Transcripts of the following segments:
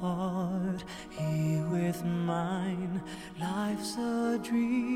heart, he with mine. Life's a dream.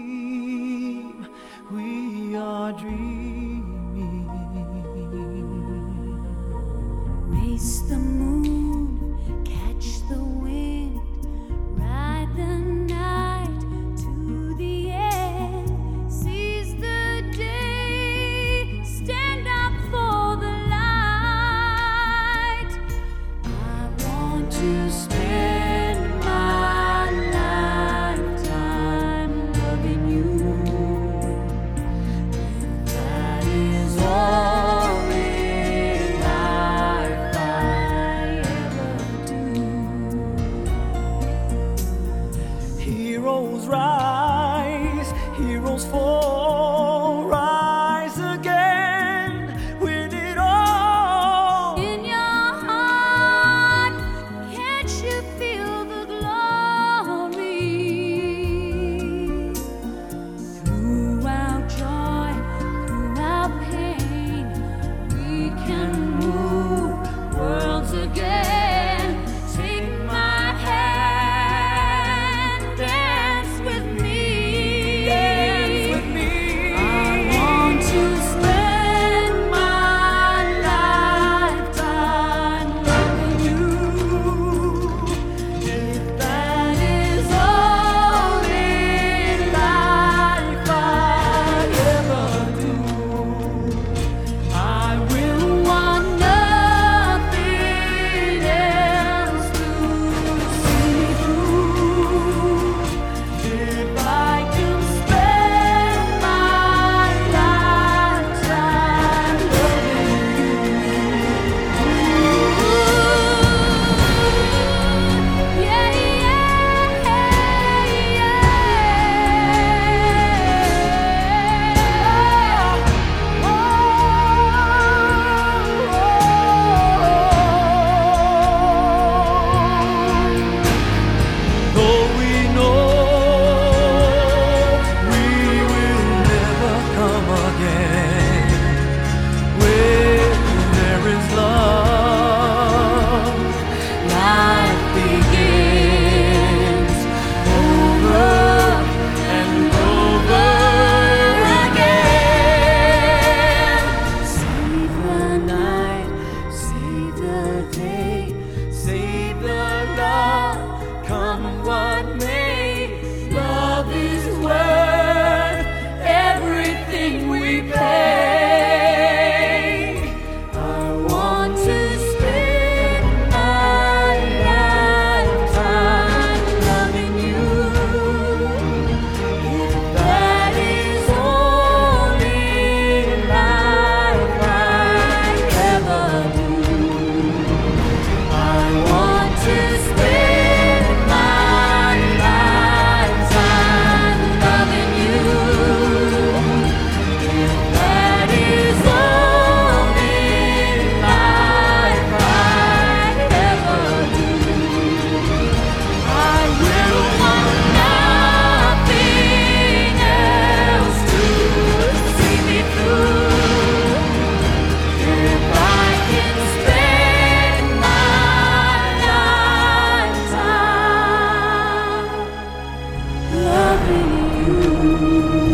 you.